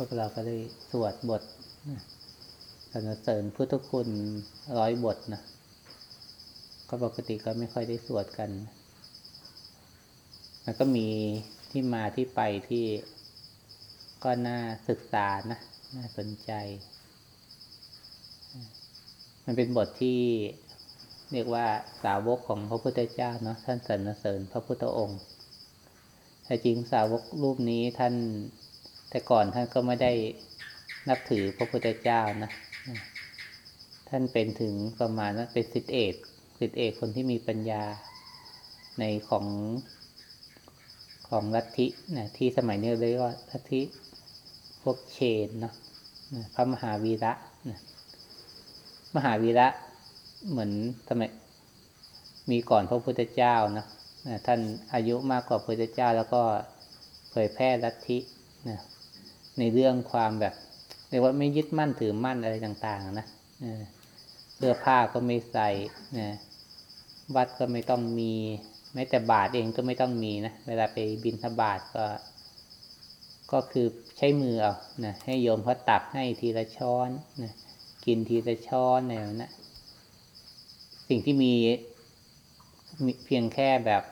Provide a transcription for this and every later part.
พวกเราก็ได้สวดบทสรรเสริญพุทธคุณร้อยบทนะ ก็ปกติก็ไม่ค่อยได้สวดกัน มันก็มีที่มาที่ไปที่ก็น่าศึกษานะ น่าสนใจ มันเป็นบทที่เรียกว่าสาวกของพระพุทธเจ้าเนาะท่านสรรเสริญพระพุทธองค์แต่จริงสาวกรูปนี้ท่าน แต่ก่อนท่านก็ไม่ได้นับถือพระพุทธเจ้านะ ท่านเป็นถึงประมาณว่าเป็นสิทธิเอกสิทธิเอกคนที่มีปัญญาในของของลัทธินะที่สมัยนี้เรียกว่าลัทธิพวกเชนเนาะพระมหาวีระนะมหาวีระเหมือนสมัยมีก่อนพระพุทธเจ้านะท่านอายุมากกว่าพระพุทธเจ้าแล้วก็เผยแพร่ลัทธินะ ในเรื่องความแบบเรียกว่าไม่ยึดมั่นถือมั่นอะไรต่าง ๆ นะเสื้อผ้าก็ไม่ใส่นะวัดก็ไม่ต้องมีแม้แต่บาทเองก็ไม่ต้องมีนะเวลาไปบินทบาทก็ ก็คือใช้มือเอานะให้โยมเขาตักให้ทีละช้อนนะกินทีละช้อนอะไรแบบนะสิ่งที่มีเพียงแค่แบบ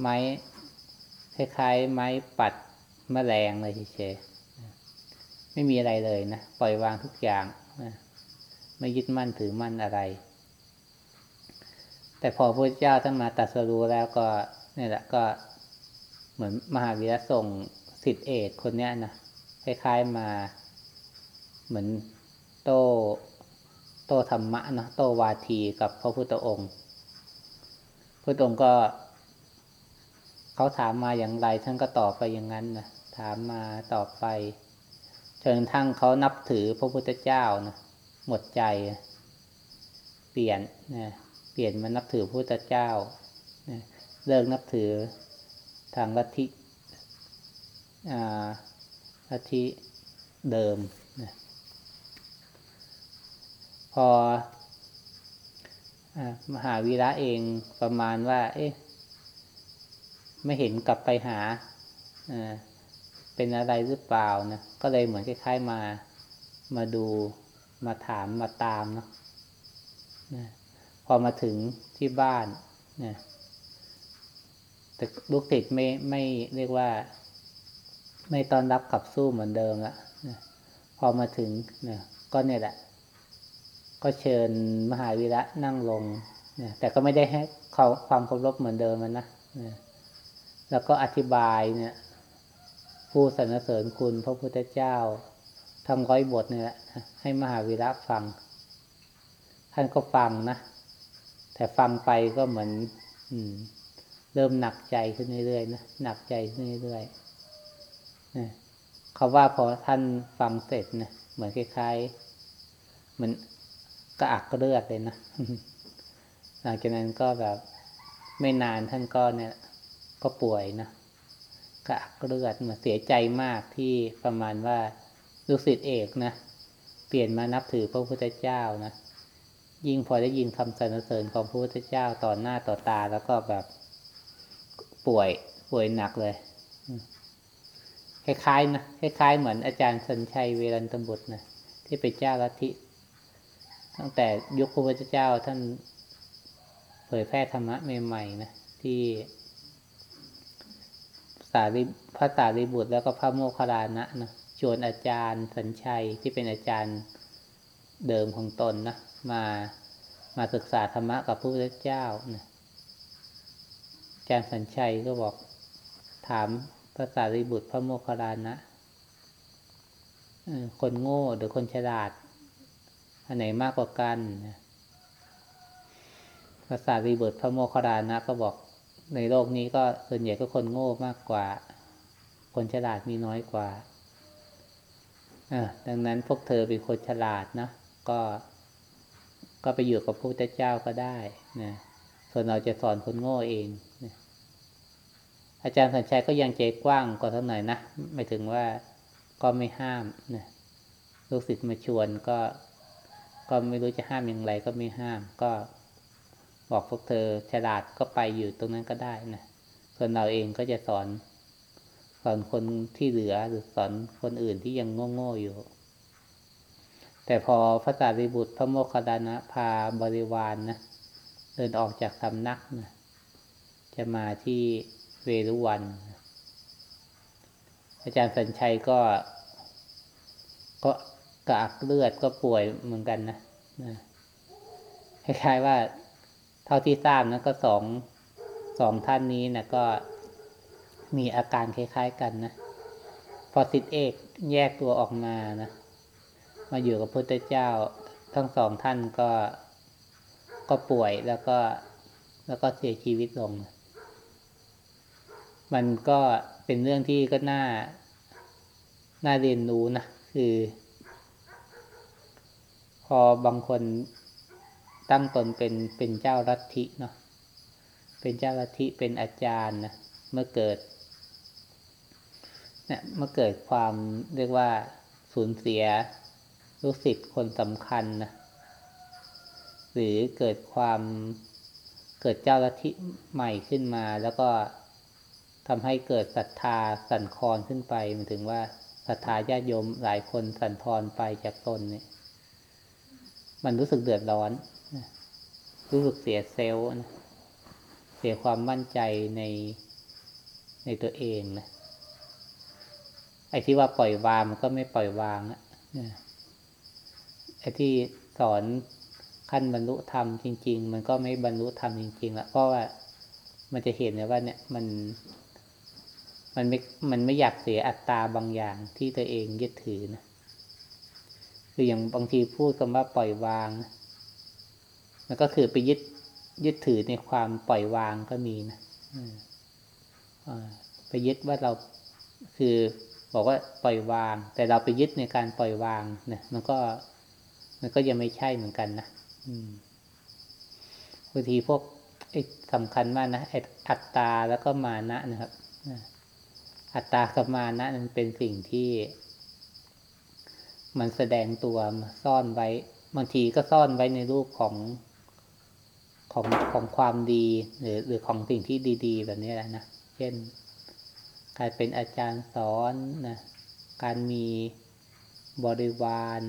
ไม้คล้ายๆไม้ปัดมแมลงเลยเฉยๆ ไม่มีอะไรเลยนะปล่อยวางทุกอย่างนะไม่ยึดมั่นถือมั่นอะไร แต่พอพระเจ้าท่านมาตัดสรู้แล้วก็นี่แหละก็เหมือนมหาวีระส่งสิทธิเอกคนเนี้ยนะคล้ายๆมา เหมือนโตโตธรรมะนะโตวาทีกับพระพุทธองค์พระองค์ก็ เขาถามมาอย่างไรท่านก็ตอบไปอย่างนั้นนะถามมาตอบไป จนทั้งเขานับถือพระพุทธเจ้านะหมดใจ เปลี่ยนนะเปลี่ยนมานับถือพระพุทธเจ้านะเลิกนับถือทางลัทธิลัทธิเดิมนะพอมหาวีระเองประมาณว่า เอ๊ะ ไม่เห็นกลับไปหา เป็นอะไรหรือเปล่านะก็เลยเหมือนคล้ายๆมามาดูมาถามมาตามเนาะนะพอมาถึงที่บ้านนะแต่ลูกติดไม่ไม่เรียกว่า ไม่ต้อนรับขับสู้เหมือนเดิมละนะพอมาถึงนะก็เนี่ยแหละ ก็เชิญมหาวีระนั่งลงนะแต่ก็ไม่ได้ให้เขาความเคารพเหมือนเดิมมันนะนะแล้วก็อธิบายเนี่ย ผู้สรรเสริญคุณพระพุทธเจ้าทำร้อยบทนี่ยให้มหาวีระฟัง ท่านก็ฟังนะแต่ฟังไปก็เหมือน อืม เริ่มหนักใจขึ้นเรื่อยๆนะหนักใจขึ้นเรื่อยๆนะเขาว่าพอท่านฟังเสร็จเนะเหมือนคล้ายๆเหมือนกระอักกระเลือดเลยนะหลังจากนั้นก็แบบไม่นานท่านก็เนี่ย ก็ป่วยนะ กระอักเลือดมือนเสียใจมากที่ประมาณว่าลูกศิษย์เอกนะเปลี่ยนมานับถือพระพุทธเจ้านะยิ่งพอได้ยินคำสรรเสริญของพระพุทธเจ้าต่อหน้าต่อตาแล้วก็แบบป่วยป่วยหนักเลยคล้ายๆนะคล้ายๆเหมือนอาจารย์สัญชัยเวรันตบุตรนะที่เป็นเจ้าลัทธิตั้งแต่ยุคพระพุทธเจ้าท่านเผยแพร่ธรรมะใหม่ๆนะที่ารพระสารีบุตรแล้วก็พระโมคคัลลานะนะชวนอาจารย์สัญชัยที่เป็นอาจารย์เดิมของตนนะมามาศึกษาธรรมะกับพระพุทธเจ้านะอาจารย์สัญชัยก็บอกถามพระสารีบุตรพระโมคคัลลานะคนโง่หรือคนฉลาด อันไหนมากกว่ากันนะพระสารีบุตรพระโมคคัลลานะก็บอก ในโลกนี้ก็ส่วนใหญ่ก็คนโง่มากกว่า คนฉลาดมีน้อยกว่าดังนั้นพวกเธอเป็นคนฉลาดนะก็ก็ไปอยู่กับพระพุทธเจ้าก็ได้นะส่วนเราจะสอนคนโง่เองนะอาจารย์สัญชัยก็ยังใจกว้างกว่าท่าไหน่นะไม่ถึงว่าก็ไม่ห้ามนะลูกศิษย์มาชวนก็ ก็ไม่รู้จะห้ามอย่างไรก็ไม่ห้ามก็ บอกพวกเธอฉลาดก็ไปอยู่ตรงนั้นก็ได้นะส่วนเราเองก็จะสอนคอนคนที่เหลือหรือสอนคนอื่นที่ยังโง่ๆอยู่ แต่พอพระสารีบุตรพระโมคคัลลานะพาบริวารนนะเดินออกจากสำนักนะจะมาที่เวรุวัน อาจารย์สัญชัยก็ ก็กระอักเลือดก็ป่วยเหมือนกันนะนะคล้ายๆว่า เท่าที่ทราบนะก็สองสองท่านนี้นะก็มีอาการคล้ายๆกันนะ พอสิทธิเอกแยกตัวออกมานะมาอยู่กับพระพุทธเจ้าทั้งสองท่านก็ก็ป่วยแล้วก็แล้วก็เสียชีวิตลง มันก็เป็นเรื่องที่ก็น่า น่าเรียนรู้นะ คือ พอบางคน ตั้งตนเป็นเป็นเจ้าลัทธิเนาะเป็นเจ้าลัทธิเป็นอาจารย์นะเมื่อเกิดเนี่ยเมื่อเกิดความเรียกว่าสูญเสียลูกศิษย์คนสำคัญนะหรือเกิดความเกิดเจ้าลัทธิใหม่ขึ้นมา แล้วก็ทำให้เกิดศรัทธาสั่นคลอนขึ้นไปหมายถึงว่าศรัทธาญาติโยมหลายคนสั่นคลอนไปจากตนเนี่ย มันรู้สึกเดือดร้อน รู้สึกเสียเซลล์นะเสียความมั่นใจในในตัวเองนะไอ้ที่ว่าปล่อยวางมันก็ไม่ปล่อยวางนะไอ้ที่สอนขั้นบรรลุธรรมจริง ๆ มันก็ไม่บรรลุธรรมจริงๆละเพราะว่ามันจะเห็นเลยว่าเนี่ยมัน มันไม่มันไม่อยากเสียอัตตาบางอย่างที่ตัวเองยึดถือนะคืออย่างบางทีพูดคำว่าปล่อยวางนะ มันก็คือไปยึดยึดถือในความปล่อยวางก็มีนะไปยึดว่าเราคือบอกว่าปล่อยวาง แต่เราไปยึดในการปล่อยวางเนี่ยมันก็ มันก็ยังไม่ใช่เหมือนกันนะบางทีพวกสำคัญมากนะอัตตาแล้วก็มานะนะครับอัตตากับมานะมันเป็นสิ่งที่ มันแสดงตัวซ่อนไว้บางทีก็ซ่อนไว้ในรูปของ ของของความดีหรือหรือของสิ่งที่ดี ๆ แบบนี้แหละนะ เช่น การเป็นอาจารย์สอนนะ การมีบริวาร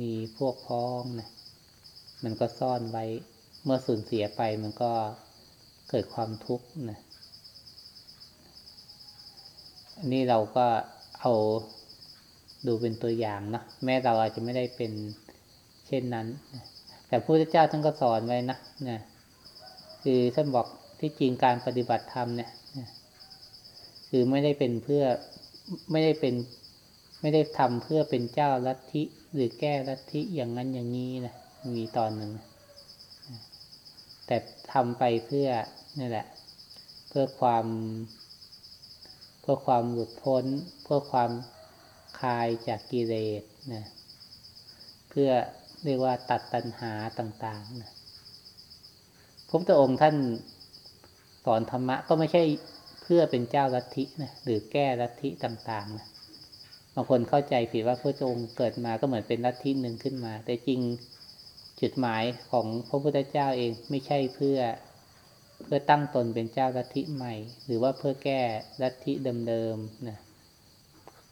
มีพวกพ้องนะมันก็ซ่อนไว้เมื่อสูญเสียไปมันก็เกิดความทุกข์นะอันนี้เราก็เอาดูเป็นตัวอย่างเนาะแม้เราอาจจะไม่ได้เป็นเช่นนั้น แต่พระพุทธเจ้าท่านก็สอนไว้นะนะ คือท่านบอกที่จริงการปฏิบัติธรรมเนี่ยคือไม่ได้เป็นเพื่อไม่ได้เป็น ไม่ได้ทำเพื่อเป็นเจ้าลัทธิหรือแก้ลัทธิอย่างนั้นอย่างนี้นะมีตอนหนึ่งแต่ทำไปเพื่อนี่แหละ เพื่อความ เพื่อความหลุดพ้น เพื่อความคลายจากกิเลสนะเพื่อเรียกว่าตัดตัณหาต่างๆนะ พระพุทธองค์ท่านสอนธรรมะก็ไม่ใช่เพื่อเป็นเจ้าลัทธินะหรือแก้ลัทธิต่างๆนะบางคนเข้าใจผิดว่าพระองค์เกิดมาก็เหมือนเป็นลัทธิหนึ่งขึ้นมา แต่จริงจุดหมายของพระพุทธเจ้าเองไม่ใช่เพื่อเพื่อตั้งตนเป็นเจ้าลัทธิใหม่ หรือว่าเพื่อแก้ลัทธิเดิมๆนะ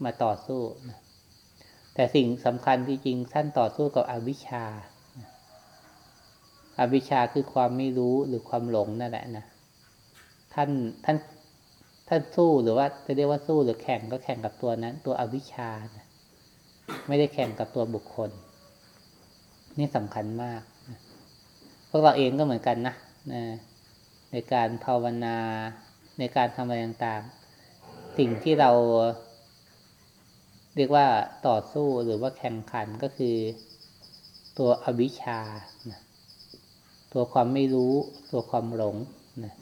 มาต่อสู้นะแต่สิ่งสำคัญที่จริงท่านต่อสู้กับอวิชชา อวิชชาคือความไม่รู้หรือความหลงนั่นแหละนะท่านท่านท่านสู้หรือว่าจะเรียกว่าสู้หรือแข่งก็แข่งกับตัวนั้น ตัวอวิชชานะไม่ได้แข่งกับตัวบุคคล นี่สำคัญมากนะพวกเราเองก็เหมือนกันนะนะในการภาวนาในการทำอะไรต่างๆ สิ่งที่เรา เรียกว่าต่อสู้หรือว่าแข่งขันก็คือตัวอวิชชานะ ตัวความไม่รู้ ตัวความหลงนะ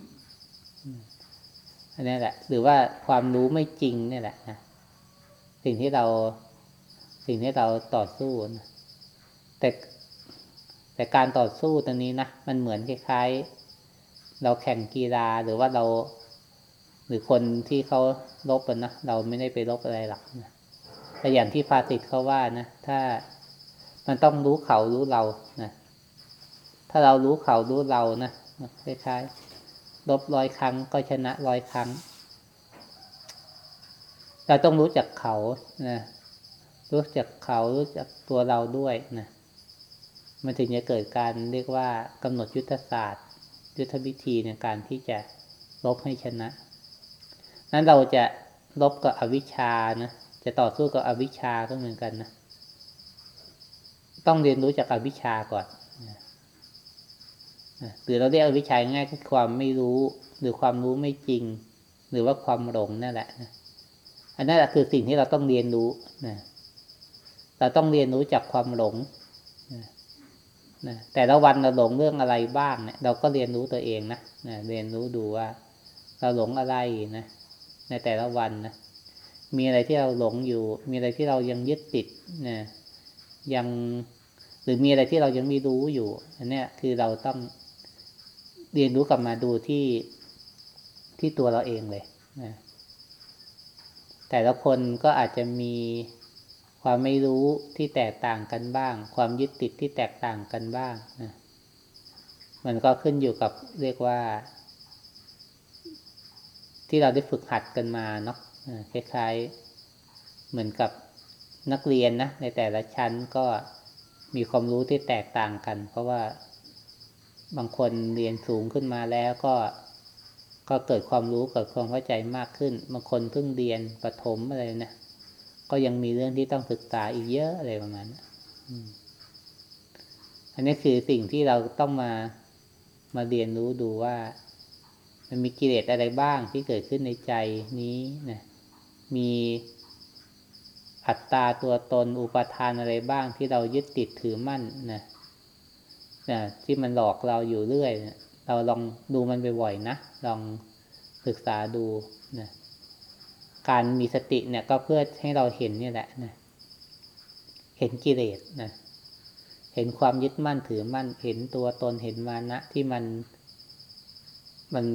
อันนี้แหละ หรือว่าความรู้ไม่จริงนี่แหละนะสิ่งที่เราสิ่งที่เราต่อสู้นะแต่แต่การต่อสู้ตรงนี้นะมันเหมือนคล้ายๆ เราแข่งกีฬาหรือว่าเรา หรือคนที่เขาลบกันนะเราไม่ได้ไปลบอะไรหรอกนะแต่อย่างที่ฟาติดเขาว่านะถ้ามันต้องรู้เขารู้เรานะ ถ้าเรารู้เขารู้เรานะคล้ายๆลบร้อยครั้งก็ชนะร้อยครั้ง เราต้องรู้จักเขานะรู้จักเขารู้จักตัวเราด้วยนะมันถึงจะเกิดการเรียกว่ากำหนดยุทธศาสตร์ ยุทธวิธีในการที่จะลบให้ชนะ นั้นเราจะลบกับอวิชชานะจะต่อสู้กับอวิชชาก็เหมือนกันนะ ต้องเรียนรู้จากอวิชชาก่อน หรือเราเรียกวิชชาง่ายคือความไม่รู้หรือความรู้ไม่จริง หรือว่าความหลงนั่นแหละอันนั้นคือสิ่งที่เราต้องเรียนรู้นะเราต้องเรียนรู้จากความหลงนะแต่ละวันเราหลงเรื่องอะไรบ้างเนี่ย เราก็เรียนรู้ตัวเองนะนะเรียนรู้ดูว่า เราหลงอะไรนะในแต่ละวันนะมีอะไรที่เราหลงอยู่ มีอะไรที่เรายังยึดติดนะยังหรือมีอะไรที่เรายังไม่รู้อยู่ อันนี้คือเราต้อง เรียนรู้กลับมาดูที่ที่ตัวเราเองเลยนะแต่ละคนก็อาจจะมีความไม่รู้ที่แตกต่างกันบ้าง ความยึดติดที่แตกต่างกันบ้างนะมันก็ขึ้นอยู่กับเรียกว่า ที่เราได้ฝึกหัดกันมาเนาะคล้ายๆเหมือนกับนักเรียนนะในแต่ละชั้นก็มีความรู้ที่แตกต่างกัน เพราะว่า บางคนเรียนสูงขึ้นมาแล้วก็ ก็เกิดความรู้เกิดความเข้าใจมากขึ้น บางคนเพิ่งเรียนประถมอะไรนะก็ยังมีเรื่องที่ต้องศึกษาอีกเยอะอะไรประมาณนั้นอันนี้คือสิ่งที่เราต้องมามาเรียนรู้ดูว่า มันมีกิเลสอะไรบ้างที่เกิดขึ้นในใจนี้นะมีอัตตาตัวตนอุปทานอะไรบ้างที่เรายึดติดถือมั่นนะ นะที่มันหลอกเราอยู่เรื่อยนะเราลองดูมันบ่อยๆนะ ลองศึกษาดูนะการมีสติเนี่ยก็เพื่อให้เราเห็นนี่แหละนะ เห็นกิเลสนะ เห็นความยึดมั่นถือมั่น เห็นตัวตน เห็นมานะที่มัน มัน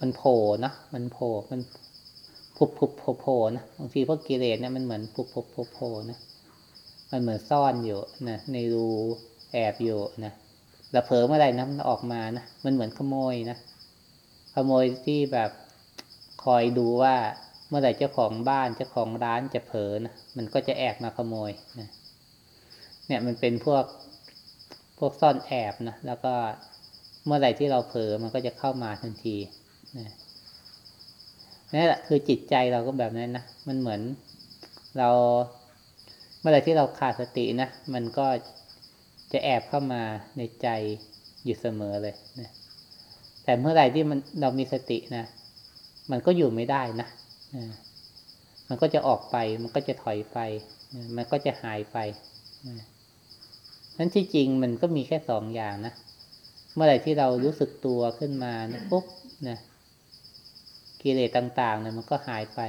มันโผล่นะ มันโผล่ มันพุบพุบโผล่โผล่นะ บางทีพวกกิเลสเนี่ยมันเหมือนพุบพุบโผล่โผล่นะ มันเหมือนซ่อนอยู่นะ ในรูแอบอยู่นะ แล้วเผลอเมื่อไรนะมันออกมานะมันเหมือนขโมยนะขโมยที่แบบคอยดูว่าเมื่อไหร่เจ้าของบ้านเจ้าของร้านจะเผลอนะมันก็จะแอบมาขโมยนะเนี่ยมันเป็นพวกพวกซ่อนแอบนะแล้วก็เมื่อไหร่ที่เราเผลอมันก็จะเข้ามาทันทีนะนี่แหละคือจิตใจเราก็แบบนั้นนะมันเหมือนเราเมื่อไหร่ที่เราขาดสตินะ มันก็ จะแอบเข้ามาในใจอยู่เสมอเลยนะแต่เมื่อไหร่ที่มันเรามีสตินะ มันก็อยู่ไม่ได้นะนะมันก็จะออกไป มันก็จะถอยไปนะมันก็จะหายไปนะนั้นที่จริงมันก็มีแค่สองอย่างนะ เมื่อไหร่ที่เรารู้สึกตัวขึ้นมานะปุ๊บนะกิเลสต่างๆเนี่ยมันก็หายไป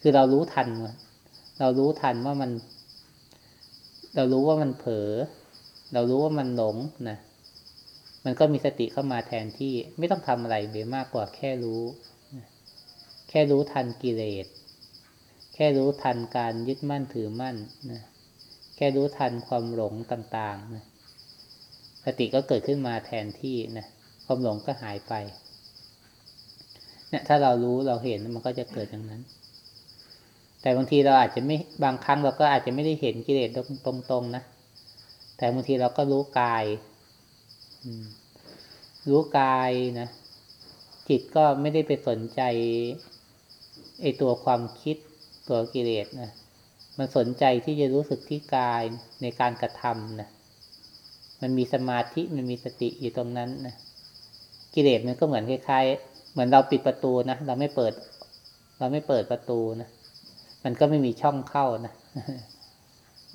คือเรารู้ทัน เรารู้ทันว่ามัน เรารู้ว่ามันเผลอ เรารู้ว่ามันหลงนะมันก็มีสติเข้ามาแทนที่ไม่ต้องทำอะไรไปมากกว่าแค่รู้ แค่รู้ทันกิเลส แค่รู้ทันการยึดมั่นถือมั่นนะแค่รู้ทันความหลงต่างๆนะสติก็เกิดขึ้นมาแทนที่นะความหลงก็หายไป เนี่ย ถ้าเรารู้เราเห็นมันก็จะเกิดอย่างนั้น แต่บางทีเราอาจจะไม่บางครั้งเราก็อาจจะไม่ได้เห็นกิเลสตรงๆนะ แต่บางทีเราก็รู้กาย รู้กายนะ จิตก็ไม่ได้ไปสนใจไอตัวความคิดตัวกิเลสนะ มันสนใจที่จะรู้สึกที่กายในการกระทำนะ มันมีสมาธิมันมีสติอยู่ตรงนั้นนะ กิเลสมันก็เหมือนคล้ายๆ เหมือนเราปิดประตูนะ เราไม่เปิด เราไม่เปิดประตูนะ มันก็ไม่มีช่องเข้านะ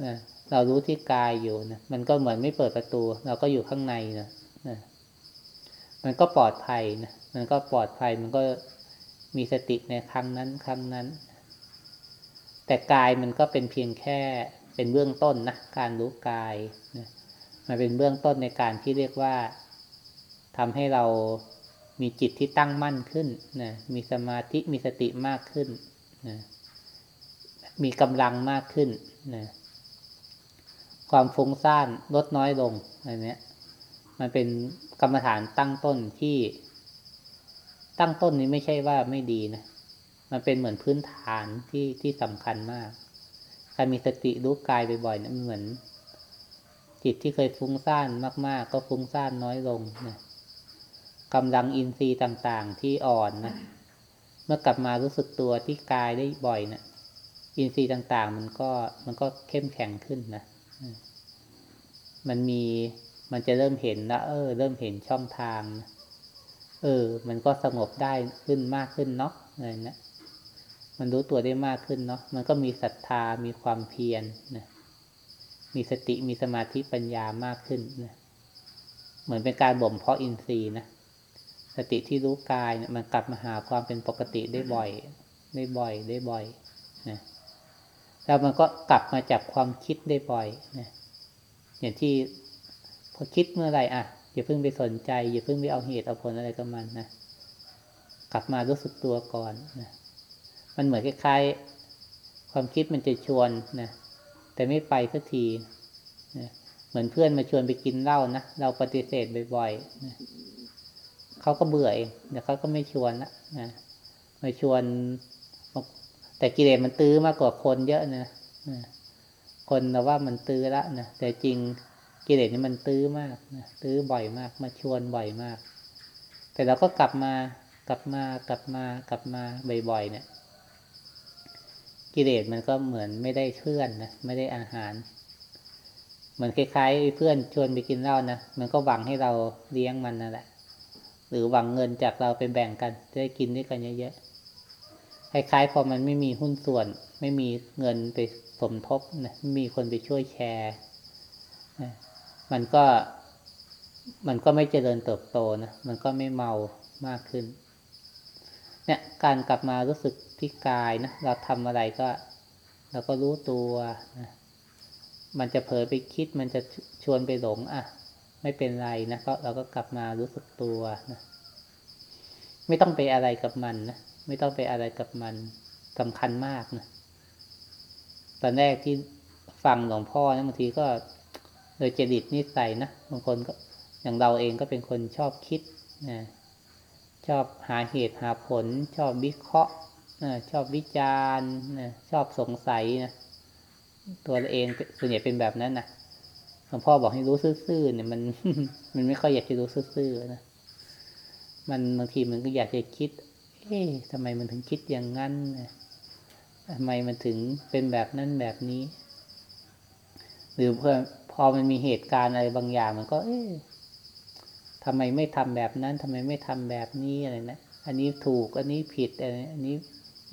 นะ เรารู้ที่กายอยู่นะมันก็เหมือนไม่เปิดประตู เราก็อยู่ข้างในนะนะมันก็ปลอดภัยนะมันก็ปลอดภัยมันก็มีสติในครั้งนั้น ครั้งนั้น แต่กายมันก็เป็นเพียงแค่เป็นเบื้องต้นนะการรู้กายนะมันเป็นเบื้องต้นในการที่เรียกว่าทำให้เรามีจิตที่ตั้งมั่นขึ้นนะมีสมาธิมีสติมากขึ้นนะมีกำลังมากขึ้นนะ ความฟุ้งซ่านลดน้อยลงอะไรเนี้ย มันเป็นกรรมฐานตั้งต้นที่ ตั้งต้นนี้ไม่ใช่ว่าไม่ดีนะ มันเป็นเหมือนพื้นฐานที่ที่สำคัญมาก การมีสติรู้กายบ่อยๆเนะเหมือน จิตที่เคยฟุ้งซ่านมาก ๆ ก็ฟุ้งซ่านน้อยลงนะกำลังอินทรีย์ต่างๆที่อ่อนนะ เมื่อกลับมารู้สึกตัวที่กายได้บ่อยนะอินทรีย์ต่างๆ มันก็มันก็เข้มแข็งขึ้นนะ มันมีมันจะเริ่มเห็นแล้วเออ เริ่มเห็นช่องทาง เออ มันก็สงบได้ขึ้นมากขึ้นเนาะอะไรนะมันรู้ตัวได้มากขึ้นเนาะมันก็มีศรัทธามีความเพียรนะมีสติมีสมาธิปัญญามากขึ้นนะเหมือนเป็นการบ่มเพาะอินทรีย์นะสติที่รู้กายเนะมันกลับมาหาความเป็นปกติได้บ่อย ได้บ่อยได้บ่อยนะ แล้วมันก็กลับมาจับความคิดได้บ่อยนะอย่างที่พอคิดเมื่อไหร่อะอย่าเพิ่งไปสนใจอย่าเพิ่งไปเอาเหตุเอาผลอะไรกับมันนะกลับมารู้สึกตัวก่อนนะมันเหมือนคล้ายๆ ความคิดมันจะชวนนะแต่ไม่ไปสักทีนะเหมือนเพื่อนมาชวนไปกินเหล้านะเราปฏิเสธบ่อยๆนะเขาก็เบื่อเองเดี๋ยวเขาก็ไม่ชวนละนะมาชวน แต่กิเลสมันตื้อมากกว่าคนเยอะนะคนเราว่ามันตื้อละนะแต่จริงกิเลสนี่มันตื้อมากนะตื้อบ่อยมาก มาชวนบ่อยมาก แต่เราก็กลับมากลับมากลับมากลับมาบ่อยๆเนี่ย กิเลสมันก็เหมือนไม่ได้เพื่อนนะไม่ได้อาหาร เหมือนคล้ายๆ เพื่อนชวนไปกินเหล้านะมันก็หวังให้เราเลี้ยงมันนั่นแหละ หรือหวังเงินจากเราไปแบ่งกันจะได้กินด้วยกันเยอะๆ คล้ายๆพอมันไม่มีหุ้นส่วน ไม่มีเงินไปสมทบนะไม่มีคนไปช่วยแชร์มันก็ มันก็ไม่เจริญเติบโตนะมันก็ไม่เมามากขึ้น เนี่ยการกลับมารู้สึกที่กายนะเราทำอะไรก็ เราก็รู้ตัวนะมันจะเผลอไปคิดมันจะชวนไปหลงอะ ไม่เป็นไรนะก็เราก็กลับมารู้สึกตัวนะไม่ต้องไปอะไรกับมันนะ ไม่ต้องไปอะไรกับมันสำคัญมากนะตอนแรกที่ฟังหลวงพ่อนะบางทีก็โดยเจริตนิสัยนะบางคนก็อย่างเราเองก็เป็นคนชอบคิดนะชอบหาเหตุหาผล ชอบวิเคราะห์นะชอบวิจารณ์นะชอบสงสัยนะตัวเราเองส่วนใหญ่เป็นแบบนั้นนะหลวงพ่อบอกให้รู้ซื่อๆเนี่ยมันมันไม่ค่อยอยากจะรู้ซื่อๆนะมันบางทีมันก็อยากจะคิด เอ๊ะทำไมมันถึงคิดอย่างนั้นทำไมมันถึงเป็นแบบนั้นแบบนี้ หรือเพื่อพอมันมีเหตุการณ์อะไรบางอย่าง มันก็ เอ๊ะทำไมไม่ทำแบบนั้นทำไมไม่ทำแบบนี้อะไรนะอันนี้ถูก อันนี้ผิด อันนี้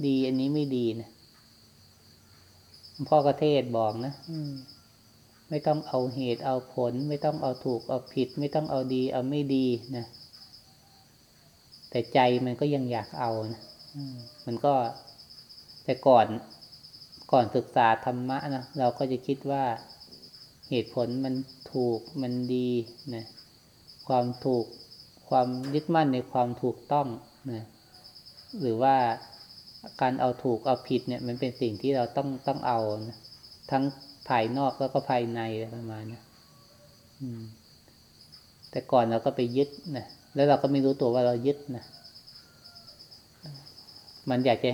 ดี อันนี้ไม่ดีนะพ่อกระเทศบอกนะไม่ต้องเอาเหตุเอาผล ไม่ต้องเอาถูกเอาผิด ไม่ต้องเอาดี เอาไม่ดีนะ แต่ใจมันก็ยังอยากเอานะมันก็แต่ก่อนก่อนศึกษาธรรมะนะเราก็จะคิดว่าเหตุผลมันถูกมันดีนะความถูกความยึดมั่นในความถูกต้องนะหรือว่าการเอาถูกเอาผิดเนี่ย มันเป็นสิ่งที่เราต้องต้องเอานะทั้งภายนอกแล้วก็ภายในประมาณนะแต่ก่อนเราก็ไปยึดนะ แล้วเราก็ไม่รู้ตัวว่าเรายึดนะมันอยากจะ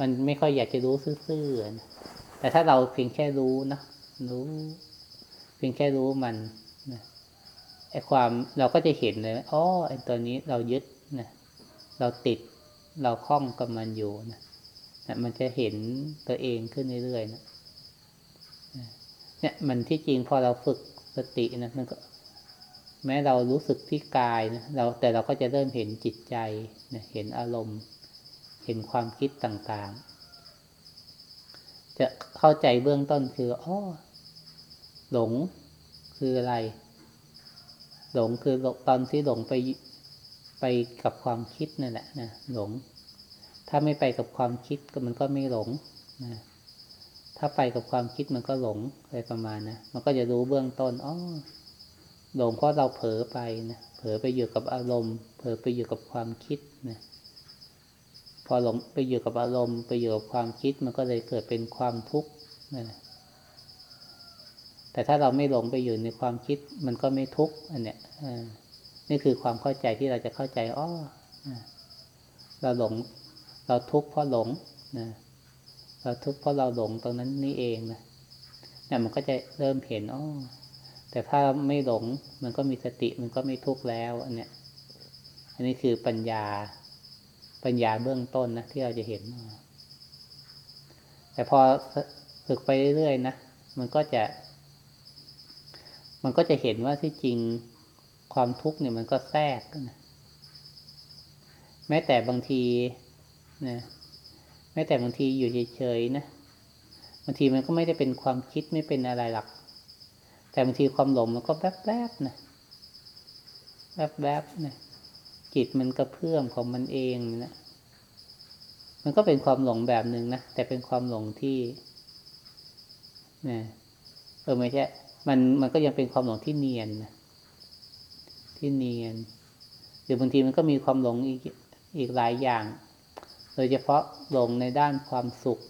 มันไม่ค่อยอยากจะรู้ซื่อๆนะแต่ถ้าเราเพียงแค่รู้นะรู้ เพียงแค่รู้มันนะไอ้ความเราก็จะเห็นเลยอ๋อไอตัวนี้เรายึดนะเราติดเราคล้องกับมันอยู่นะนะมันจะเห็นตัวเองขึ้นเรื่อยๆนะเนี่ยมันที่จริงพอเราฝึกสตินะมันก็ แม้เรารู้สึกที่กายนะเราแต่เราก็จะเริ่มเห็นจิตใจนะเห็นอารมณ์ เห็นความคิดต่างๆ จะเข้าใจเบื้องต้นคืออ๋อหลงคืออะไร หลงคือตอนที่หลงไปไปกับความคิดนั่นแหละนะหลง ถ้าไม่ไปกับความคิดก็มันก็ไม่หลงนะถ้าไปกับความคิดมันก็หลงอะไรประมาณนะมันก็จะรู้เบื้องต้นอ๋อ หลงเพราะเราเผลอไปนะเผลอไปอยู่กับอารมณ์ เผลอไปอยู่กับความคิดนะพอหลงไปอยู่กับอารมณ์ ไปอยู่กับความคิดมันก็เลยเกิดเป็นความทุกข์นะแต่ถ้าเราไม่หลงไปอยู่ในความคิดมันก็ไม่ทุกข์อันเนี้ยนี่คือความเข้าใจที่เราจะเข้าใจอ๋อเราหลง เราทุกข์เพราะหลงนะเราทุกข์เพราะเราหลงตรงนั้นนี่เองนะเนี่ยมันก็จะเริ่มเห็นอ๋อ แต่ถ้าไม่หลงมันก็มีสติมันก็ไม่ทุกข์แล้ว อันเนี้ย อันนี้คือปัญญา ปัญญาเบื้องต้นนะที่เราจะเห็น แต่พอฝึกไปเรื่อยๆนะมันก็จะ มันก็จะเห็นว่าที่จริงความทุกข์เนี่ยมันก็แทรกนะแม้แต่บางทีนะแม้แต่บางทีอยู่เฉยๆนะบางทีมันก็ไม่ได้เป็นความคิดไม่เป็นอะไรหรอก แต่บางทีความหลงมันก็แวบๆนะแวบๆนะจิตมันกระเพื่อมของมันเองนะมันก็เป็นความหลงแบบหนึ่งนะแต่เป็นความหลงที่นะเออไม่ใช่ มันมันก็ยังเป็นความหลงที่เนียนนะที่เนียน หรือบางทีมันก็มีความหลงอีกอีกหลายอย่าง โดยเฉพาะหลงในด้านความสุข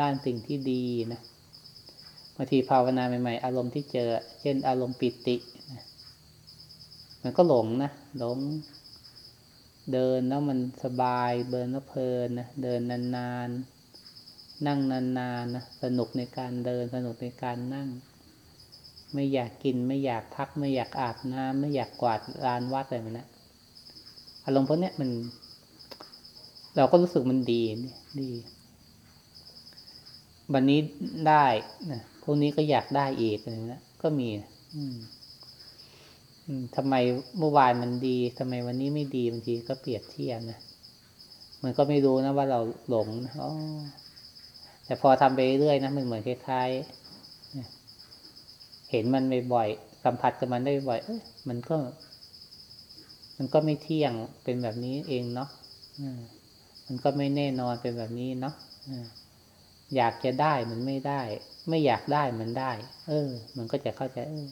ด้านสิ่งที่ดีนะ บางทีภาวนาใหม่ ๆ อารมณ์ที่เจอ เช่น อารมณ์ปิติ มันก็หลงนะหลง เดินแล้วมันสบายเดินแล้วเพลินนะเดินนานๆ นั่งนานๆนะสนุกในการเดินสนุกในการนั่ง ไม่อยากกินไม่อยากพัก ไม่อยากอาบน้ำไม่อยากกวาดลานวัดอะไรมันนะอารมณ์พวกนี้มัน เราก็รู้สึกมันดีดี วันนี้ได้นะ พวกนี้ก็อยากได้อีกอะไรนะก็มี อืมทำไมเมื่อวานมันดีทำไมวันนี้ไม่ดีบางทีก็เปรียบเทียบนะมันก็ไม่รู้นะว่าเราหลงนะแต่พอทำไปเรื่อยนะมันเหมือนคล้ายๆเห็นมันบ่อยๆสัมผัสกับมันได้บ่อยเอ้ยมันก็ มันก็ไม่เที่ยงเป็นแบบนี้เองเนาะมันก็ไม่แน่นอนเป็นแบบนี้เนาะ อยากจะได้มันไม่ได้ ไม่อยากได้มันได้ เออ มันก็จะเข้าใจเออ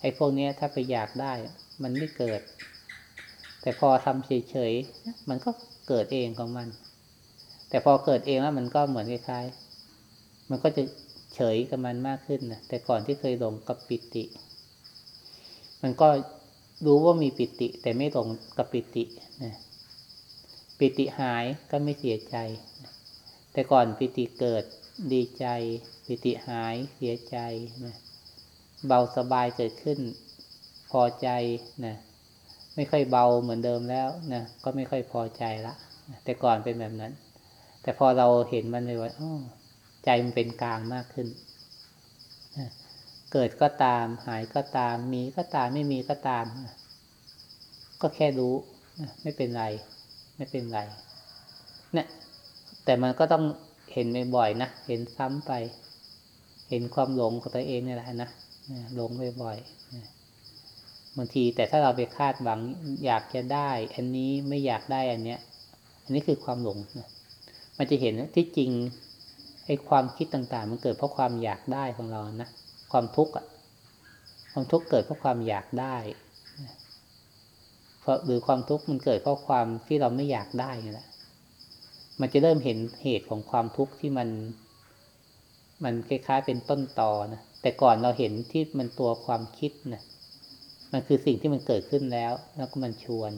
ไอ้พวกนี้ถ้าไปอยากได้ มันไม่เกิด แต่พอทำเฉยๆมันก็เกิดเองของมัน แต่พอเกิดเองแล้วมันก็เหมือนคล้ายๆมันก็จะเฉยกับมันมากขึ้นนะแต่ก่อนที่เคยหลงกับปิติ มันก็รู้ว่ามีปิติ แต่ไม่หลงกับปิตินะปิติหายก็ไม่เสียใจ แต่ก่อนปิติเกิดดีใจ ปิติหายเสียใจนะเบาสบายเกิดขึ้น พอใจนะไม่ค่อยเบาเหมือนเดิมแล้วนะก็ไม่ค่อยพอใจละแต่ก่อนเป็นแบบนั้น แต่พอเราเห็นมันเลยว่าใจมันเป็นกลางมากขึ้นเกิดก็ตาม หายก็ตาม มีก็ตามไม่มีก็ตาม ก็แค่รู้ ไม่เป็นไร ไม่เป็นไร เนี่ย แต่มันก็ต้องเห็นบ่อยๆนะ เห็นซ้ำไป เห็นความหลงของตัวเองนี่แหละนะหลงบ่อยๆบางทีแต่ถ้าเราไปคาดหวังอยากจะได้ อันนี้ไม่อยากได้อันเนี้ย อันนี้คือความหลงนะมันจะเห็นที่จริงไอ้ความคิดต่างๆ มันเกิดเพราะความอยากได้ของเรานะความทุกข์อะความทุกข์เกิดเพราะความอยากได้เพราะหรือความทุกข์มันเกิดเพราะความที่เราไม่อยากได้นี่แหละ มันจะเริ่มเห็นเหตุของความทุกข์ที่มัน มันคล้ายๆเป็นต้นตอนะแต่ก่อนเราเห็นที่มันตัวความคิดนะมันคือสิ่งที่มันเกิดขึ้นแล้ว แล้วก็มันชวน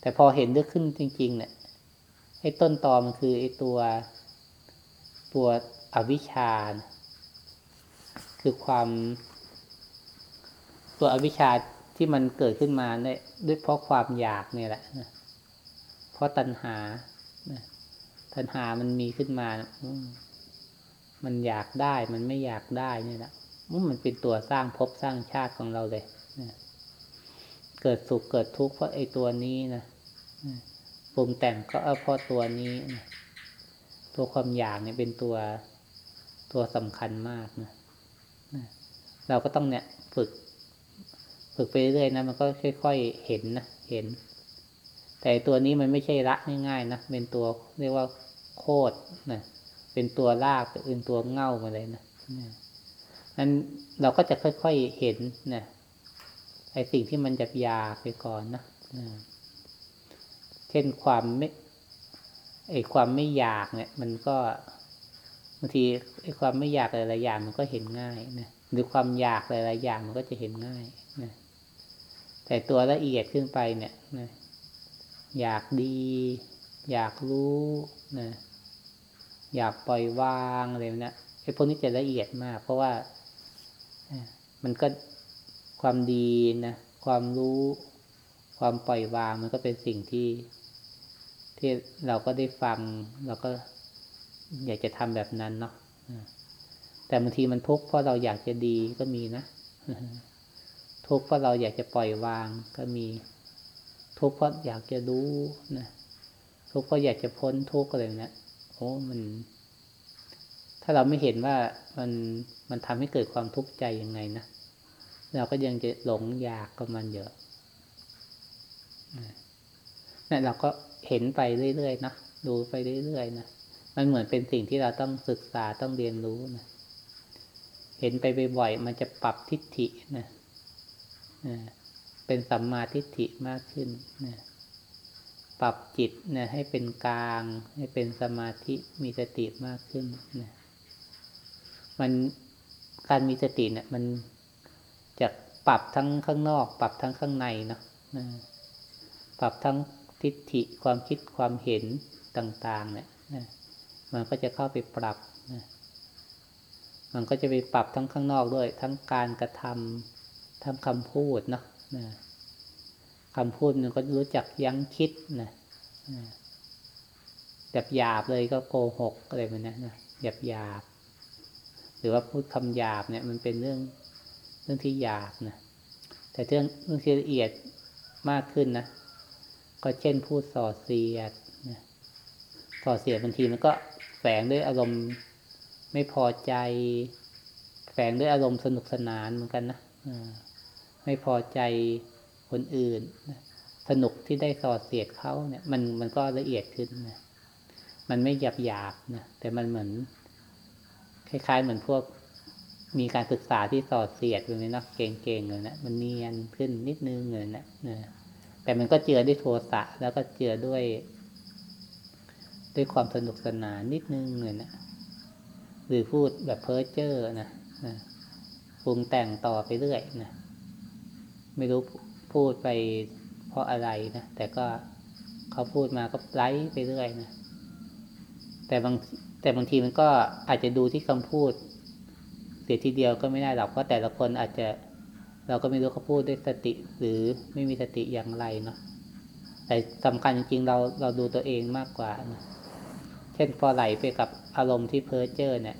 แต่พอเห็นลึกขึ้นจริง ๆ เนี่ยไอ้ต้นตอมันคือไอ้ตัวตัวอวิชชานะคือความ ตัวอวิชชาที่มันเกิดขึ้นมาเนี่ยด้วยเพราะความอยากเนี่ยแหละนะเพราะตัณหา ตัณหามันมีขึ้นมา มันอยากได้ มันไม่อยากได้นี่แหละมันเป็นตัวสร้างภพสร้างชาติของเราเลยนะเกิดสุขเกิดทุกข์เพราะไอ้ตัวนี้นะปรุงแต่งก็เพราะตัวนี้นะตัวความอยากเนี่ยเป็นตัวตัวสำคัญมากนะเราก็ต้องเนี่ยฝึก ฝึกไปเรื่อยๆนะมันก็ค่อย ๆเห็นนะเห็น แต่ตัวนี้มันไม่ใช่ละง่ายๆนะเป็นตัวเรียกว่าโคตรนะเป็นตัวลากเป็นตัวเง่ามาเลยนะนั้นเราก็จะค่อยๆเห็นนะไอสิ่งที่มันจะยาไปก่อนนะเช่นความไม่ไอความไม่อยากเนี่ย มันก็บางทีไอความไม่อยากหลายๆอย่างมันก็เห็นง่ายนะหรือความอยากหลายๆอย่างมันก็จะเห็นง่ายนะแต่ตัวละเอียดขึ้นไปเนี่ยนะ อยากดี อยากรู้นะอยากปล่อยวางอะไรนะไอ้พวกนี้จะละเอียดมาก เพราะว่ามันก็ความดีนะความรู้ ความปล่อยวางมันก็เป็นสิ่งที่ ที่เราก็ได้ฟัง เราก็อยากจะทำแบบนั้นเนาะแต่บางทีมันทุกข์เพราะเราอยากจะดีก็มีนะทุกข์เพราะเราอยากจะปล่อยวางก็มี ทุกข์เพราะอยากจะรู้นะทุกข์เพราะอยากจะพ้นทุกข์อะไรเนะี่ยโอ้มัน ถ้าเราไม่เห็นว่ามันมันทำให้เกิดความทุกข์ใจยังไงนะเราก็ยังจะหลงอยากกับมันเยอะนี่เราก็เห็นไปเรื่อยๆนะดูไปเรื่อยๆนะมันเหมือนเป็นสิ่งที่เราต้องศึกษาต้องเรียนรู้นะเห็นไปบ่อยๆมันจะปรับทิฏฐินะ เป็นสัมมาทิฏฐิมากขึ้นนะปรับจิตนะให้เป็นกลาง ให้เป็นสมาธิมีสติมากขึ้นนะมันการมีสติเนะี่ย มันจะปรับทั้งข้างนอก ปรับทั้งข้างในเนาะนะปรับทั้งทิฏฐิความคิดความเห็นต่างๆ เนี่ยนะมันก็จะเข้าไปปรับนะมันก็จะไปปรับทั้งข้างนอกด้วย ทั้งการกระทำทั้งคำพูดเนาะ นะคำพูดมันก็รู้จักยั้งคิดนะแบบหยาบเลยก็โกหกอะไรแบบนี้นะหยาบหยาบ หรือว่าพูดคำหยาบเนี่ย มันเป็นเรื่องเรื่องที่หยาบนะแต่เรื่องเรื่องที่ละเอียดมากขึ้นนะก็เช่นพูดส่อเสียดนะส่อเสียดบางทีมันก็แฝงด้วยอารมณ์ไม่พอใจ แฝงด้วยอารมณ์สนุกสนานเหมือนกันนะ ไม่พอใจคนอื่น สนุกที่ได้สอดเสียดเขาเนี่ย มันมันก็ละเอียดขึ้นนะมันไม่หยาบหยาบนะแต่มันเหมือน คล้ายๆ เหมือนพวกมีการศึกษาที่สอดเสียดแบบนี้นะเก่งๆเลยนะมันเนียนขึ้นนิดนึงเลยนะนะแต่มันก็เจือด้วยโทสะแล้วก็เจือด้วย ด้วยความสนุกสนานนิดนึงเลยนะหรือพูดแบบเพ้อเจ้อนะนะปรุงแต่งต่อไปเรื่อยนะ ไม่รู้พูดไปเพราะอะไรนะแต่ก็เขาพูดมาก็ไล่ไปเรื่อยนะแต่บางแต่บางทีมันก็อาจจะดูที่คำพูด เสียทีเดียวก็ไม่ได้หรอกเพราะแต่ละคนอาจจะเราก็ไม่รู้เขาพูดด้วยสติ หรือไม่มีสติอย่างไรเนาะแต่สำคัญจริงๆเราเราดูตัวเองมากกว่านะเช่นพอไหลไปกับอารมณ์ที่เพ้อเจ้อเนี่ย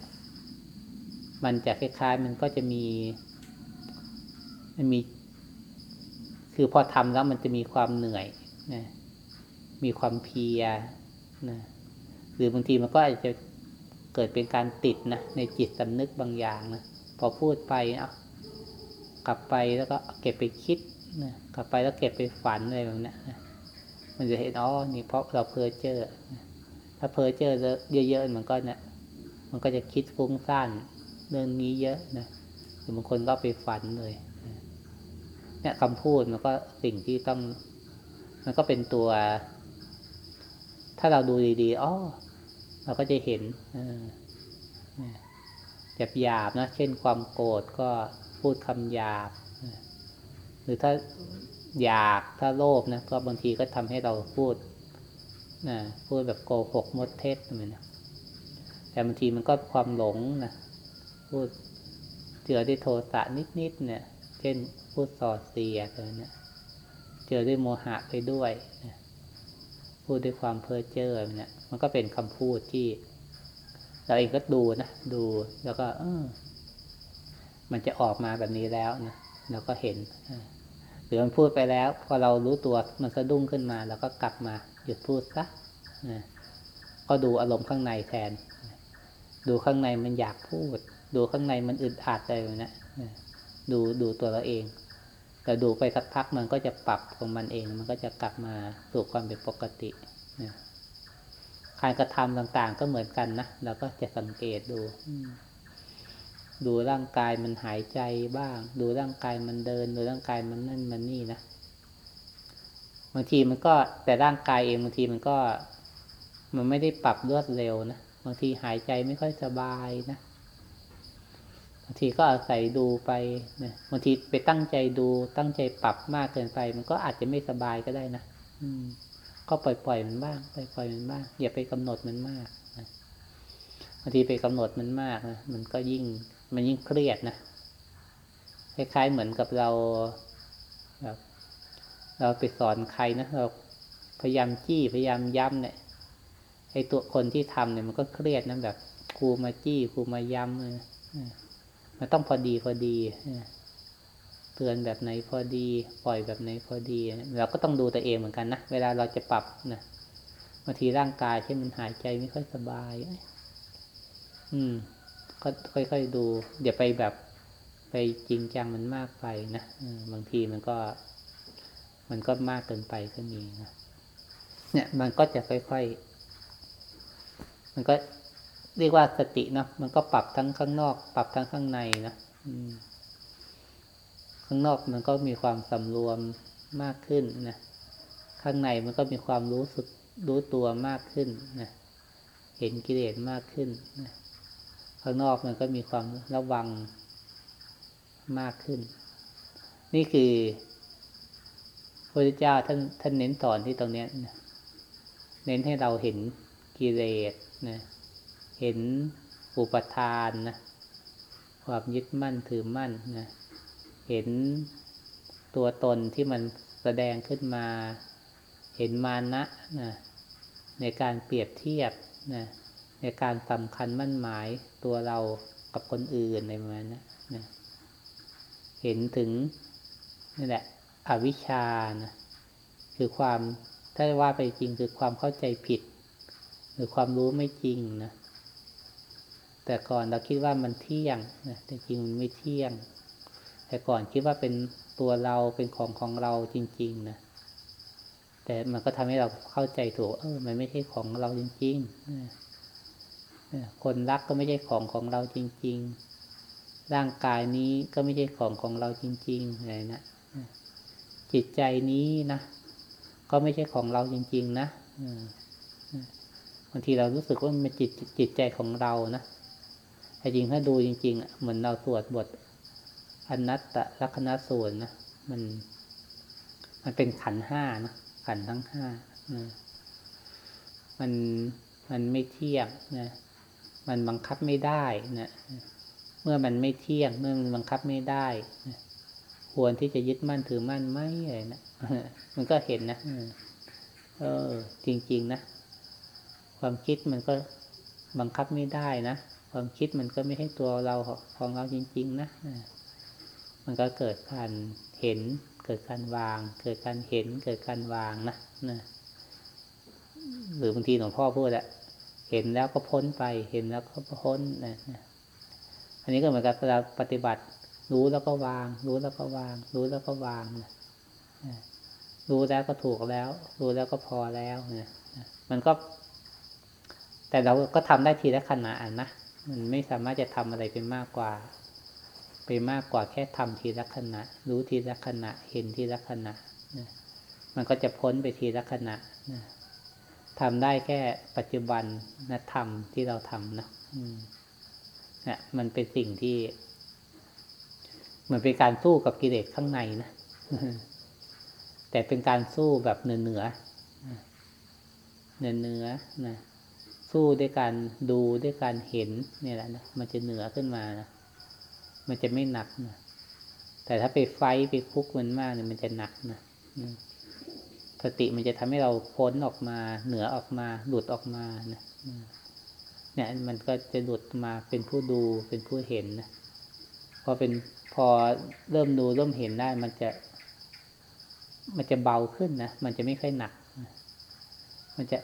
มันจะคล้ายๆ มันก็จะมี มันมี คือพอทำแล้วมันจะมีความเหนื่อยนะมีความเพียนะหรือบางทีมันก็อาจจะเกิดเป็นการติดนะในจิตสำนึกบางอย่างนะพอพูดไปอะกลับไปแล้วก็เก็บไปคิดนะกลับไปแล้วเก็บไปฝันอะไรแบบนี้นะมันจะเห็นอ๋อนี่เพราะเราเพ้อเจอถ้าเพ้อเจอเยอะๆมันก็เนะมันก็จะคิดฟุ้งซ่านเรื่องนี้เยอะนะหรือบางคนก็ไปฝันเลย เนี่ยคำพูดมันก็สิ่งที่ต้อง มันก็เป็นตัว ถ้าเราดูดีๆอ๋อเราก็จะเห็นแบบหยาบนะ เช่นความโกรธก็พูดคำหยาบ หรือถ้าอยากถ้าโลภนะก็บางทีก็ทำให้เราพูดนะพูดแบบโกหกมดเท็จเหมือนนะแต่บางทีมันก็ความหลงนะพูดเจือด้วยโทสะนิดๆเนี่ย เช่นพูดส่อเสียอะไรเนี่ยเจอด้วยโมหะไปด้วยนะพูดด้วยความเพ้อเจ้อเนี่ยมันก็เป็นคำพูดที่ เราเองก็ดูนะดูแล้วก็ เออ มันจะออกมาแบบนี้แล้วนะเราก็เห็นหรือมันพูดไปแล้ว พอเรารู้ตัวมันสะดุ้งขึ้นมา แล้วก็กลับมาหยุดพูดซะนะก็ดูอารมณ์ข้างในแทน ดูข้างในมันอยากพูด ดูข้างในมันอึดอัดอะไรแบบนี้ ดูดูตัวเราเอง แต่ดูไปสักพักมันก็จะปรับของมันเอง มันก็จะกลับมาสู่ความเป็นปกตินะการกระทำต่างๆ ก็เหมือนกันนะเราก็จะสังเกตดูดูร่างกายมันหายใจบ้าง ดูร่างกายมันเดิน ดูร่างกายมันนั่นมันนี่นะบางทีมันก็แต่ร่างกายเองบางทีมันก็ มันไม่ได้ปรับรวดเร็วนะบางทีหายใจไม่ค่อยสบายนะางทีก็อาศัยดูไปนะบางทีไปตั้งใจดู ตั้งใจปรับมากเกินไป มันก็อาจจะไม่สบายก็ได้นะอืม ก็ปล่อยปล่อยมันบ้างปล่อยปล่อยมันบ้างอย่าไปกำหนดมันมากนะบางทีไปกำหนดมันมากนะมันก็ยิ่ง มันยิ่งเครียดนะคล้ายๆเหมือนกับเราแบบเราไปสอนใครนะเราพยายามจี้พยายามย้ำเนี่ยไอตัวคนที่ทำเนี่ยมันก็เครียดนะแบบครูมาจี้ครูมาย้ำเลย มันต้องพอดีพอดีเตือนแบบไหนพอดี ปล่อยแบบไหนพอดี เราก็ต้องดูตัวเองเหมือนกันนะเวลาเราจะปรับนะบางทีร่างกายที่นมันหายใจไม่ค่อยสบาย อืม ก็ค่อยๆดูเดี๋ยวไปแบบไปจริงจังมันมากไปนะบางทีมันก็ มันก็มากเกินไปก็มีนะเนี่ย มันก็จะค่อยๆมันก็ เรียกว่าสตินะมันก็ปรับทั้งข้างนอก ปรับทั้งข้างในนะข้างนอกมันก็มีความสำรวมมากขึ้นนะข้างในมันก็มีความรู้สึกรู้ตัวมากขึ้นนะเห็นกิเลสมากขึ้นนะข้างนอกมันก็มีความระวังมากขึ้น นี่คือพระเจ้าท่านท่านเน้นสอนที่ตรงนี้นะเน้นให้เราเห็นกิเลสนะ เห็นอุปทานนะความยึดมั่นถือมั่นนะเห็นตัวตนที่มันแสดงขึ้นมา เห็นมานะนะในการเปรียบเทียบนะในการสำคัญมั่นหมายตัวเรากับคนอื่นในมาณนะนะเห็นถึงนี่แหละอวิชชานะคือความถ้าว่าไปจริงคือความเข้าใจผิด หรือความรู้ไม่จริงนะ แต่ก่อนเราคิดว่ามันเที่ยงนะแต่จริงมันไม่เที่ยง แต่ก่อนคิดว่าเป็นตัวเราเป็นของของเราจริง ๆนะแต่มันก็ทำให้เราเข้าใจถูก เออ มันไม่ใช่ของเราจริงๆคนรักก็ไม่ใช่ของของเราจริง ๆ ร่างกายนี้ก็ไม่ใช่ของของเราจริงๆอะไรนะจิตใจนี้นะก็ไม่ใช่ของเราจริง ๆ นะบางทีเรารู้สึกว่ามันเป็นจิตจิตใจของเรานะ แต่จริงถ้าดูจริงๆเหมือนเราสวดบทอนัตตลักษณะส่วนนะมัน มันเป็นขันห้านะขันทั้งห้านะมันมันไม่เที่ยงนะ มันบังคับไม่ได้นะ เมื่อมันไม่เที่ยง เมื่อมันบังคับไม่ได้นะควรที่จะยึดมั่นถือมั่นไหมอะไรนะมันก็เห็นนะเออ จริง ๆ นะ ความคิดมันก็บังคับไม่ได้นะ ความคิดมันก็ไม่ใช่ตัวเราของเราจริง ๆ นะมันก็เกิดการเห็น เกิดการวาง เกิดการเห็น เกิดการวางนะนะหรือบางทีหลวงพ่อพูดอะเห็นแล้วก็พ้นไป เห็นแล้วก็พ้นนะอันนี้ก็เหมือนกับเราปฏิบัติ รู้แล้วก็วาง รู้แล้วก็วาง รู้แล้วก็วางนะรู้แล้วก็ถูกแล้ว รู้แล้วก็พอแล้วนะมันก็ แต่เราก็ทำได้ทีละขณะนะ มันไม่สามารถจะทำอะไรเป็นมากกว่าไปมากกว่าแค่ทำทีละขณะ รู้ทีละขณะ เห็นทีละขณะนะมันก็จะพ้นไปทีละขณะนะทำได้แค่ปัจจุบันนะธรรมที่เราทำนะอืมเนี่ยมันเป็นสิ่งที่ เหมือนเป็นการสู้กับกิเลสข้างในนะแต่เป็นการสู้แบบเหนือเหนือเหนือเหนือนะ สู้ด้วยการดูด้วยการเห็นนี่แหละนะมันจะเหนือขึ้นมานะมันจะไม่หนักนะแต่ถ้าไปไฟไปคุกมันมากเนี่ยมันจะหนักนะสติมันจะทำให้เราพ้นออกมา เหนือออกมา หลุดออกมานะเนี่ยมันก็จะหลุดมาเป็นผู้ดูเป็นผู้เห็นนะพอเป็นพอเริ่มดูเริ่มเห็นได้ มันจะ มันจะเบาขึ้นนะมันจะไม่ค่อยหนัก มันจะ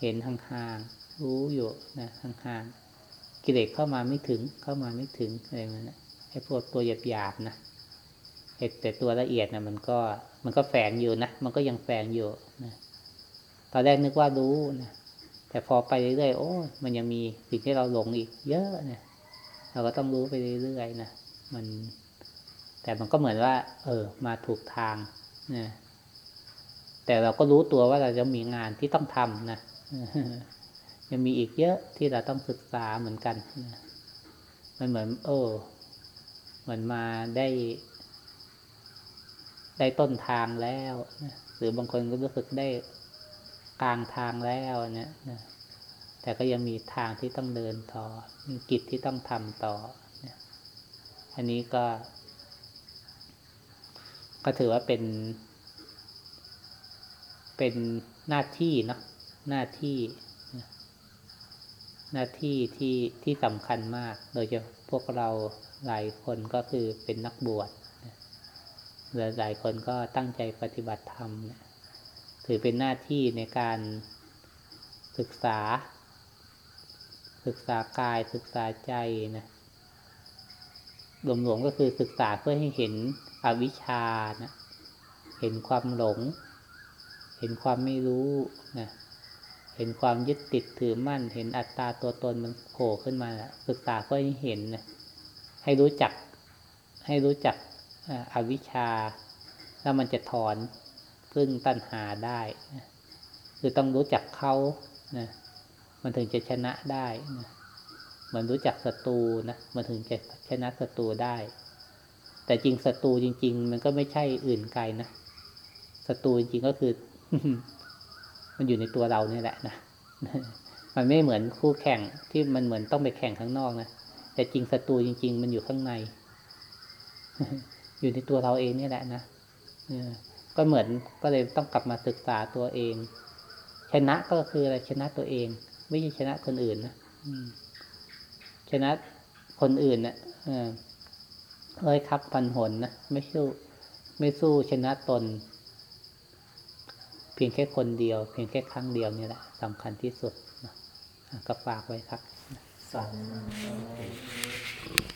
เห็นห่างๆ รู้อยู่นะห่างๆกิเลสเข้ามาไม่ถึงเข้ามาไม่ถึงอะไรมันนะไอ้พวกตัวหยาบๆนะแต่ตัวละเอียดนะมันก็มันก็แฝงอยู่นะมันก็ยังแฝงอยู่นะตอนแรกนึกว่ารู้นะแต่พอไปเรื่อยๆโอ้มันยังมีสิ่งที่เราหลงอีก เยอะนะเราก็ต้องรู้ไปเรื่อยๆนะมัน แต่มันก็เหมือนว่า เออ มาถูกทางนะแต่เราก็รู้ตัวว่าเราจะมีงานที่ต้องทำนะ ยังมีอีกเยอะที่เราต้องศึกษาเหมือนกันมันเหมือนเออเหมือนมาได้ ได้ต้นทางแล้วหรือบางคนก็รู้สึกได้กลางทางแล้วเนี่ยแต่ก็ยังมีทางที่ต้องเดินต่อ มีกิจที่ต้องทำต่ออันนี้ก็ ก็ถือว่าเป็น เป็นหน้าที่เนาะหน้าที่ หน้าที่ที่ที่สำคัญมาก โดยเฉพาะพวกเราหลายคนก็คือเป็นนักบวชหลายหลายคนก็ตั้งใจปฏิบัติธรรมถือเป็นหน้าที่ในการศึกษา ศึกษากายศึกษาใจนะรวมๆก็คือศึกษาเพื่อให้เห็นอวิชชานะเห็นความหลง เห็นความไม่รู้นะ เห็นความยึดติดถือมั่น เห็นอัตตาตัวตนมันโผล่ขึ้นมาศึกษาเพื่อให้เห็นนะให้รู้จัก ให้รู้จักอวิชชา แล้วมันจะถอนซึ่งตัณหาได้คือต้องรู้จักเขานะมันถึงจะชนะได้นะมือนรู้จักศัตรูนะมันถึงจะชนะศัตรูได้ แต่จริงศัตรูจริง ๆ มันก็ไม่ใช่อื่นไกลนะศัตรูจริงก็คือ มันอยู่ในตัวเราเนี่ยแหละนะมันไม่เหมือนคู่แข่งที่มันเหมือนต้องไปแข่งข้างนอกนะแต่จริงศัตรูจริง ๆ มันอยู่ข้างใน อยู่ในตัวเราเองนี่แหละนะก็เหมือนก็เลยต้องกลับมาศึกษาตัวเอง ชนะก็คืออะไรชนะตัวเอง ไม่ใช่ชนะคนอื่นนะชนะคนอื่นนะเออเอ้ยครับพันหนนะไม่สู้ไม่สู้ชนะตน เพียงแค่คนเดียว เพียงแค่ครั้งเดียวนี่แหละสำคัญที่สุดนะอะก็ฝากไว้ครับสาธุ